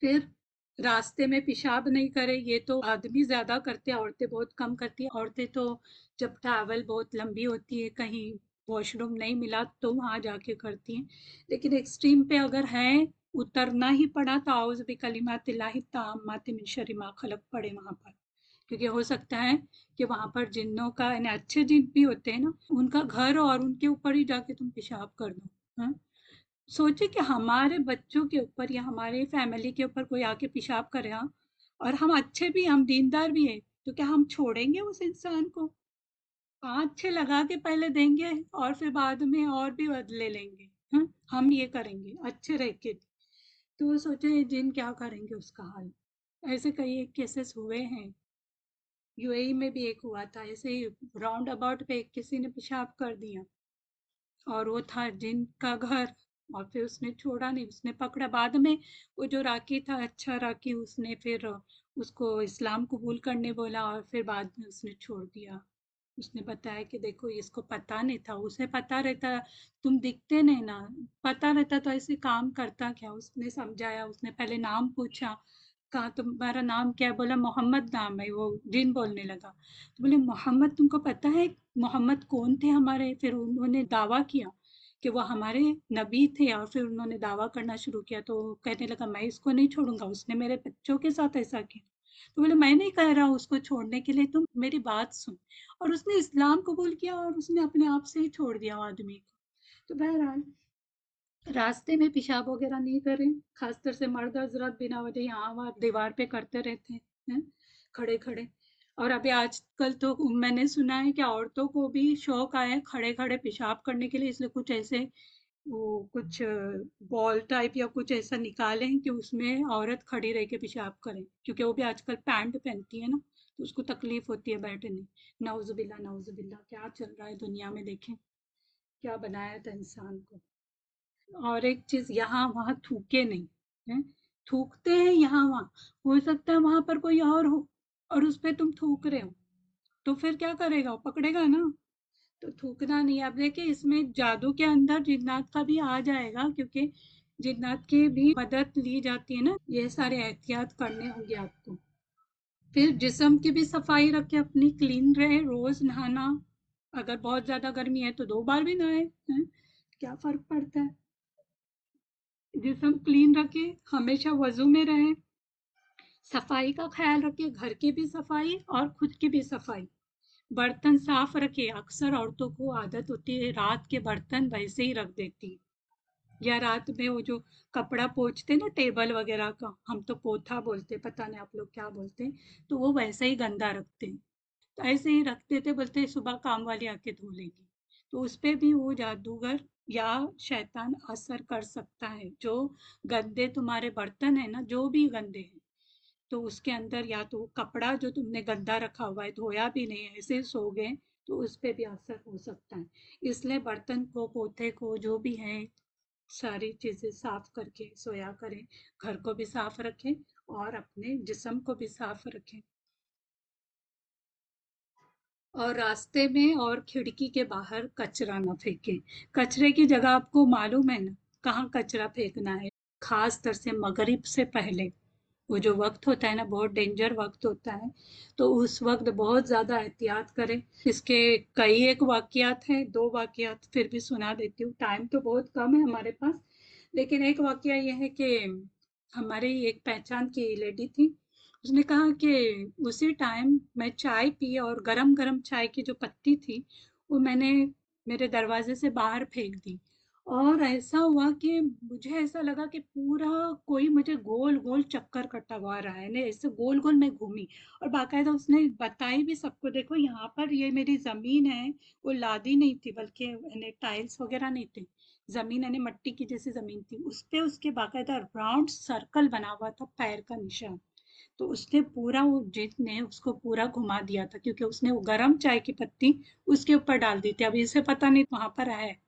پھر راستے میں پیشاب نہیں کرے، یہ تو آدمی زیادہ کرتے ہیں عورتیں بہت کم کرتی۔ ہیں عورتیں تو جب ٹریول بہت لمبی ہوتی ہے، کہیں واش روم نہیں ملا تو وہاں جا کے کرتی ہیں۔ لیکن ایکسٹریم پہ اگر ہے اترنا ہی پڑا تو آؤز بھی کلیمات اللہ تعامات من شر ما خلق پڑے وہاں پر۔ کیونکہ ہو سکتا ہے کہ وہاں پر جنوں کا یعنی اچھے جن بھی ہوتے ہیں نا، ان کا گھر اور ان کے اوپر ہی جا کے تم پیشاب کر دو۔ ہاں؟ سوچے کہ ہمارے بچوں کے اوپر یا ہمارے فیملی کے اوپر کوئی آ کے پیشاب کرے ہاں اور ہم اچھے بھی، ہم دیندار بھی ہیں، تو کیا ہم چھوڑیں گے اس انسان کو؟ پانچ چھ لگا کے پہلے دیں گے اور پھر بعد میں اور بھی بدلے لیں گے ہاں؟ ہم یہ کریں گے، اچھے رہ کے۔ تو وہ سوچے جن کیا کریں گے اس کا حال ایسے کئی ایک کیسز ہوئے ہیں۔ یو اے میں بھی ایک ہوا تھا، ایسے ہی راؤنڈ اباؤٹ پہ کسی نے پیشاب کر دیا اور وہ تھا جن کا گھر۔ اور پھر اس نے چھوڑا نہیں، اس نے پکڑا۔ بعد میں وہ جو راکی تھا اچھا راکی اس نے پھر اس کو اسلام قبول کرنے بولا اور پھر بعد میں اس نے چھوڑ دیا۔ اس نے بتایا کہ دیکھو اس کو پتا نہیں تھا، اسے پتا رہتا، تم دکھتے نہیں نا۔ پتا رہتا تو ایسے کام کرتا کیا؟ اس نے سمجھایا، اس نے پہلے نام پوچھا، کہا، تمہارا نام کیا؟ بولا، محمد نام ہے۔ وہ جن بولنے لگا۔ تو بولے، محمد، تم کو پتا ہے، محمد کون تھے ہمارے؟ پھر انہوں نے دعویٰ کیا۔ کہ وہ ہمارے نبی تھے اور پھر انہوں نے دعویٰ کرنا شروع کیا تو کہنے لگا، میں اس کو نہیں چھوڑوں گا، اس نے میرے بچوں کے ساتھ ایسا کیا. تو بولے، میں نہیں کہہ رہا اس کو چھوڑنے کے لیے، تم میری بات سن. اور اس نے اسلام قبول کیا اور اس نے اپنے آپ سے ہی چھوڑ دیا آدمی کو۔ تو بہرحال راستے میں پیشاب وغیرہ نہیں کریں خاص طور سے مرد حضرت بنا وجہ یہاں وہاں دیوار پہ کرتے رہتے ہیں، کھڑے کھڑے۔ اور ابھی آج کل تو میں نے سنا ہے کہ عورتوں کو بھی شوق آیا کھڑے کھڑے پیشاب کرنے کے لیے، اس لیے کچھ ایسے وہ کچھ بال ٹائپ یا کچھ ایسا نکالیں کہ اس میں عورت کھڑی رہ کے پیشاب کریں کیونکہ وہ بھی آج کل پینٹ پہنتی ہے نا، تو اس کو تکلیف ہوتی ہے بیٹھنے۔ نوز باللہ نوز باللہ، کیا چل رہا ہے دنیا میں دیکھیں۔ کیا بنایا تھا انسان کو۔ اور ایک چیز، یہاں وہاں تھوکے نہیں تھوکتے ہیں یہاں وہاں، ہو سکتا ہے وہاں پر کوئی اور ہو۔ اور اس پہ تم تھوک رہے ہو۔ تو پھر کیا کرے گا؟ پکڑے گا نا۔ تو تھوکنا نہیں۔ اب دیکھیں، اس میں جادو کے اندر جنات کا بھی آ جائے گا، کیونکہ جنات کی بھی مدد لی جاتی ہے نا۔ یہ سارے احتیاط کرنے ہوں گے آپ کو۔ پھر جسم کی بھی صفائی رکھے، اپنی کلین رہے، روز نہانا۔ اگر بہت زیادہ گرمی ہے تو دو بار بھی نہائے کیا فرق پڑتا ہے؟ جسم کلین رکھے، ہمیشہ وضو میں رہے۔ صفائی کا خیال رکھے، گھر کی بھی صفائی اور خود کی بھی صفائی۔ برتن صاف رکھے، اکثر عورتوں کو عادت ہوتی ہے رات کے برتن ویسے ہی رکھ دیتی۔ یا رات میں وہ جو کپڑا پوچھتے نا، ٹیبل وغیرہ کا، ہم تو پوتھا بولتے، پتہ نہیں آپ لوگ کیا بولتے تو وہ ویسے ہی گندا رکھتے ہیں۔ تو ایسے ہی رکھتے تھے، بولتے صبح کام والی آ کے دھو لے گی۔ تو اس پہ بھی وہ جادوگر یا شیطان اثر کر سکتا ہے۔ جو گندے تمہارے برتن ہیں نا، جو بھی گندے ہیں تو اس کے اندر یا تو کپڑا جو تم نے گندا رکھا ہوا ہے، دھویا بھی نہیں، ایسے سو گئے تو اس پہ بھی اثر ہو سکتا ہے۔ اس لیے برتن کو، پوتے کو، جو بھی ہے ساری چیزیں صاف کر کے سویا کریں۔ گھر کو بھی صاف رکھیں اور اپنے جسم کو بھی صاف رکھیں۔ اور راستے میں اور کھڑکی کے باہر کچرا نہ پھینکیں۔ کچرے کی جگہ آپ کو معلوم ہے نا کہاں کچرا پھینکنا ہے؟ خاص طر سے مغرب سے پہلے۔ وہ جو وقت ہوتا ہے نا، بہت ڈینجر وقت ہوتا ہے۔ تو اس وقت بہت زیادہ احتیاط کریں۔ اس کے کئی ایک واقعات ہیں، دو واقعات پھر بھی سنا دیتی ہوں۔ ٹائم تو بہت کم ہے ہمارے پاس۔ لیکن ایک واقعہ یہ ہے کہ ہماری ایک پہچان کی لیڈی تھی۔ اس نے کہا کہ اسی ٹائم میں چائے پی اور گرم گرم چائے کی جو پتی تھی، وہ میں نے میرے دروازے سے باہر پھینک دی۔ اور ایسا ہوا کہ مجھے ایسا لگا کہ پورا کوئی مجھے گول گول چکر کٹا ہوا رہا ہے ایسے گول گول میں گھومی۔ اور باقاعدہ اس نے بتائی بھی سب کو، دیکھو یہاں پر یہ میری زمین ہے، وہ لادی نہیں تھی بلکہ یعنی ٹائلس وغیرہ نہیں تھے۔ زمین یعنی مٹی کی جیسی زمین تھی۔ اس پہ اس کے باقاعدہ راؤنڈ سرکل بنا ہوا تھا پیر کا نشان۔ تو اس نے پورا وہ جیت نے اس کو پورا گھما دیا تھا، کیونکہ اس نے وہ گرم چائے کی پتی اس کے اوپر ڈال دی تھی۔ اب اسے پتہ نہیں وہاں پر ہے۔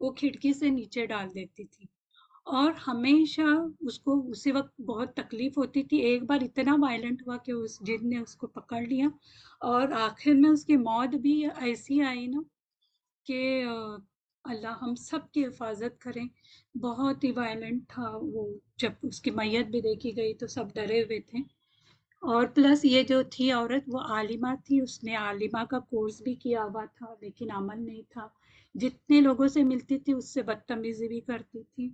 وہ کھڑکی سے نیچے ڈال دیتی تھی اور ہمیشہ اس کو اسی وقت بہت تکلیف ہوتی تھی۔ ایک بار اتنا وائلنٹ ہوا کہ اس جن نے اس کو پکڑ لیا اور آخر میں اس کی موت بھی ایسی آئی نا کہ اللہ ہم سب کی حفاظت کریں۔ بہت ہی وائلنٹ تھا وہ۔ جب اس کی میت بھی دیکھی گئی تو سب ڈرے ہوئے تھے۔ اور پلس یہ جو تھی عورت وہ عالمہ تھی۔ اس نے عالمہ کا کورس بھی کیا ہوا تھا لیکن عمل نہیں تھا۔ جتنے لوگوں سے ملتی تھی اس سے بدتمیزی بھی کرتی تھی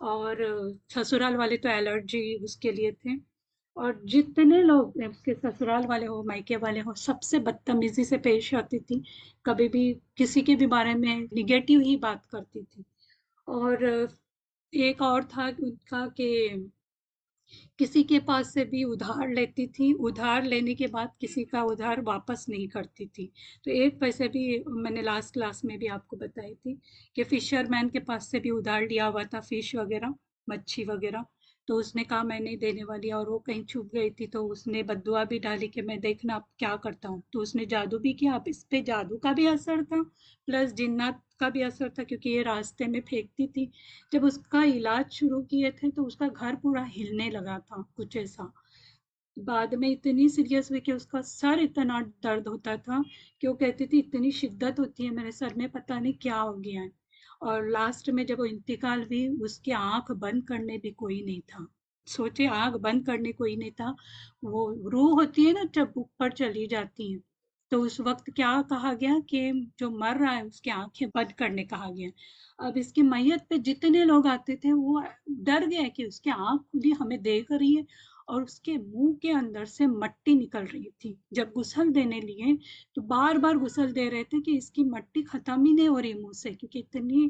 اور سسرال والے تو الرجی اس کے لیے تھے اور جتنے لوگ اس کے سسرال والے ہو مائکے والے ہو، سب سے بدتمیزی سے پیش آتی تھی۔ کبھی بھی کسی کے بھی بارے میں نگیٹیو ہی بات کرتی تھی۔ اور ایک اور تھا ان کا کہ کسی کے پاس سے بھی ادھار لیتی تھی، ادھار لینے کے بعد کسی کا ادھار واپس نہیں کرتی تھی۔ تو ایک پیسے بھی میں نے لاسٹ کلاس میں بھی آپ کو بتائی تھی کہ فشر مین کے پاس سے بھی ادھار لیا ہوا تھا فش وغیرہ، مچھی وغیرہ۔ تو اس نے کہا میں نہیں دینے والی اور وہ کہیں چھپ گئی تھی تو اس نے بدوا بھی ڈالی کہ میں دیکھنا آپ کیا کرتا ہوں۔ تو اس نے جادو بھی کیا۔ اب اس پہ جادو کا بھی اثر تھا۔ پلس جنات کا بھی اثر تھا کیونکہ یہ راستے میں پھینکتی تھی۔ جب اس کا علاج شروع کیے تھے تو اس کا گھر پورا ہلنے لگا تھا کچھ ایسا۔ بعد میں اتنی سیریس ہوئی کہ اس کا سر اتنا درد ہوتا تھا کہ وہ کہتی تھی اتنی شدت ہوتی ہے، میرے سر میں پتہ نہیں کیا ہو گیا ہے۔ اور لاسٹ میں جب وہ انتقال ہوئی، اس کی آنکھ بند کرنے بھی کوئی نہیں تھا۔ سوچے آنکھ بند کرنے کوئی نہیں تھا۔ وہ روح ہوتی ہے نا جب اوپر چلی جاتی ہیں۔ تو اس وقت کیا کہا گیا کہ جو مر رہا ہے، اس کی آنکھیں بند کرنے کہا گیا۔ اب اس کی میت پہ جتنے لوگ آتے تھے، وہ ڈر گئے کہ اس کی آنکھ کھلی ہمیں دیکھ رہی ہے۔ اور اس کے منہ کے اندر سے مٹی نکل رہی تھی۔ جب غسل دینے لیے، تو بار بار غسل دے رہے تھے کہ اس کی مٹی ختم ہی نہیں ہو رہی منہ سے، کیونکہ اتنی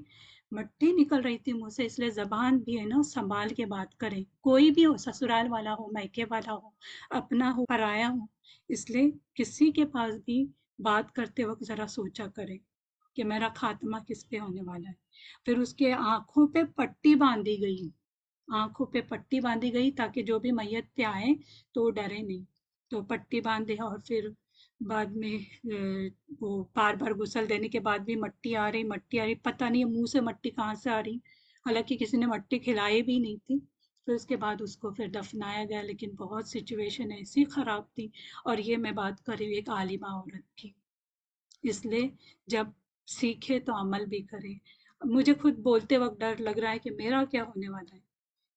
مٹی نکل رہی تھی منہ سے، اس لیے زبان بھی ہے نا سنبھال کے بات کرے۔ کوئی بھی ہو، سسرال والا ہو، میکے والا ہو، اپنا ہو، پرایا ہو، اس لیے کسی کے پاس بھی بات کرتے وقت ذرا سوچا کرے کہ میرا خاتمہ کس پہ ہونے والا ہے۔ پھر اس کے آنکھوں پہ پٹی باندھی گئی۔ آنکھوں پہ پٹی باندھی گئی تاکہ جو بھی میت پہ آئیں تو وہ ڈرے نہیں تو پٹی باندھے اور پھر بعد میں وہ بار بار غسل دینے کے بعد بھی مٹی آ رہی مٹی آ رہی پتہ نہیں منہ سے مٹی کہاں سے آ رہی حالانکہ کسی نے مٹی کھلائی بھی نہیں تھی پھر اس کے بعد اس کو پھر دفنایا گیا لیکن بہت سچویشن ایسی خراب تھی اور یہ میں بات کر رہی ہوں ایک عالمہ عورت کی اس لیے جب سیکھے تو عمل بھی کرے مجھے خود بولتے وقت ڈر لگ رہا ہے کہ میرا کیا ہونے والا ہے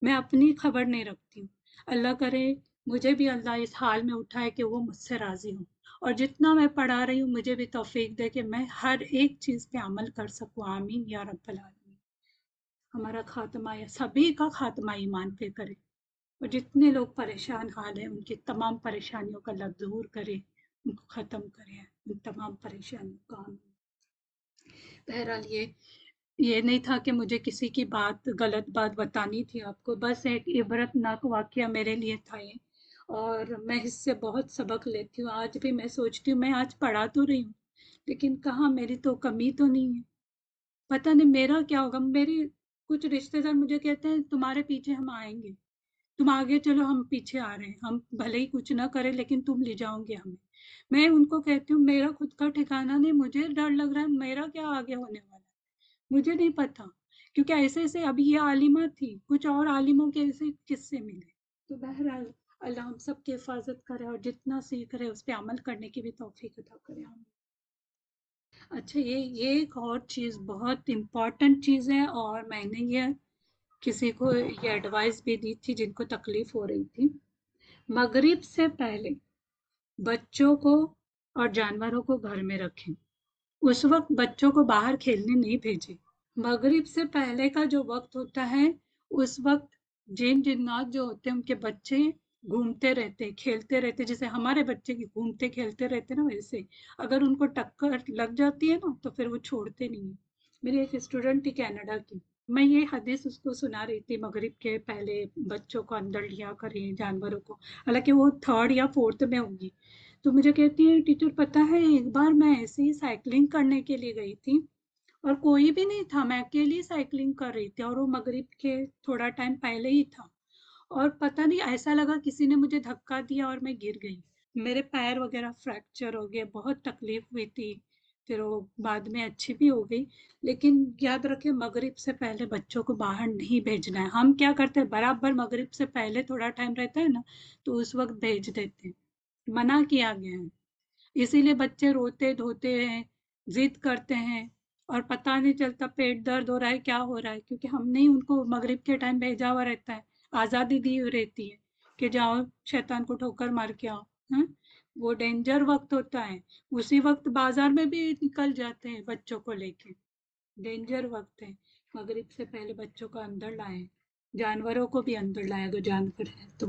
میں اپنی خبر نہیں رکھتی ہوں۔ اللہ کرے، مجھے بھی اللہ اس حال میں اٹھائے کہ وہ مجھ سے راضی ہوں۔ اور جتنا میں پڑھا رہی ہوں، مجھے بھی توفیق دے کہ میں ہر ایک چیز پہ عمل کر سکوں۔ آمین۔ یا رب العالمین۔ ہمارا خاتمہ یا سبھی کا خاتمہ ایمان پہ کرے۔ اور جتنے لوگ پریشان حال ہیں، ان کی تمام پریشانیوں کا لفظ دور کرے، ان کو ختم کرے۔ ان تمام پریشانیوں کا۔ بہرحال یہ یہ نہیں تھا کہ مجھے کسی کی بات، غلط بات بتانی تھی آپ کو، بس ایک عبرت ناک واقعہ میرے لیے تھا یہ۔ اور میں اس سے بہت سبق لیتی ہوں۔ آج بھی میں سوچتی ہوں، میں آج پڑھا تو رہی ہوں، لیکن کہاں میری تو کمی تو نہیں ہے۔ پتہ نہیں میرا کیا ہوگا۔ میری کچھ رشتے دار مجھے کہتے ہیں، تمہارے پیچھے ہم آئیں گے۔ تم آگے چلو، ہم پیچھے آ رہے ہیں۔ ہم بھلے ہی کچھ نہ کریں، لیکن تم لے جاؤ گے ہمیں۔ میں ان کو کہتی ہوں، میرا خود کا ٹھکانہ نہیں، مجھے ڈر لگ رہا ہے، میرا کیا آگے ہونے والا ہے؟ مجھے نہیں پتا۔ کیونکہ ایسے ایسے اب یہ عالمہ تھی، کچھ اور عالموں کے ایسے کس سے ملے۔ تو بہرحال اللہ ہم سب کی حفاظت کرے اور جتنا سیکھ رہے اس پہ عمل کرنے کی بھی توفیق ادا کرے۔ ہم اچھا یہ یہ ایک اور چیز، بہت امپورٹنٹ چیز ہے اور میں نے یہ کسی کو یہ ایڈوائس بھی دی تھی جن کو تکلیف ہو رہی تھی۔ مغرب سے پہلے بچوں کو اور جانوروں کو گھر میں رکھیں۔ اس وقت بچوں کو باہر کھیلنے نہیں بھیجے۔ مغرب سے پہلے کا جو وقت ہوتا ہے، اس وقت جن جنات جو ہوتے ہیں، ان کے بچے گھومتے رہتے، کھیلتے رہتے، جیسے ہمارے بچے کی گھومتے، کھیلتے رہتے نا ویسے۔ اگر ان کو ٹکر لگ جاتی ہے نا، تو پھر وہ چھوڑتے نہیں ہیں۔ میری ایک اسٹوڈنٹ تھی کینیڈا کی۔ میں یہ حدیث اس کو سنا رہی تھی، مغرب کے پہلے بچوں کو اندر لیا کریں جانوروں کو۔ حالانکہ وہ تھرڈ یا فورتھ میں ہوں گی۔ تو مجھے کہتی ہے ٹیچر، پتہ ہے، ایک بار میں ایسے ہی سائیکلنگ کرنے کے لیے گئی تھی اور کوئی بھی نہیں تھا، میں اکیلی سائیکلنگ کر رہی تھی اور وہ مغرب کے تھوڑا ٹائم پہلے ہی تھا اور پتہ نہیں، ایسا لگا کسی نے مجھے دھکا دیا اور میں گر گئی۔ میرے پیر وغیرہ فریکچر ہو گئے، بہت تکلیف ہوئی تھی، پھر وہ بعد میں اچھی بھی ہو گئی۔ لیکن یاد رکھے، مغرب سے پہلے بچوں کو باہر نہیں بھیجنا ہے۔ ہم کیا کرتے ہیں، برابر مغرب سے پہلے تھوڑا ٹائم رہتا ہے نا، تو اس وقت بھیج دیتے ہیں۔ منع کیا گیا ہے۔ اسی لیے بچے روتے دھوتے ہیں، ضد کرتے ہیں اور پتہ نہیں چلتا پیٹ درد ہو رہا ہے، کیا ہو رہا ہے۔ کیونکہ ہم نے ان کو مغرب کے ٹائم بھیجا ہوا رہتا ہے، آزادی دی ہوئی رہتی ہے کہ جاؤ، شیطان کو ٹھوکر مار کے آؤ ہاں؟ وہ ڈینجر وقت ہوتا ہے۔ اسی وقت بازار میں بھی نکل جاتے ہیں بچوں کو لے کے۔ ڈینجر وقت ہے۔ مغرب سے پہلے بچوں کو اندر لائیں جانوروں کو بھی اندر لایا دو جانور ہے تو۔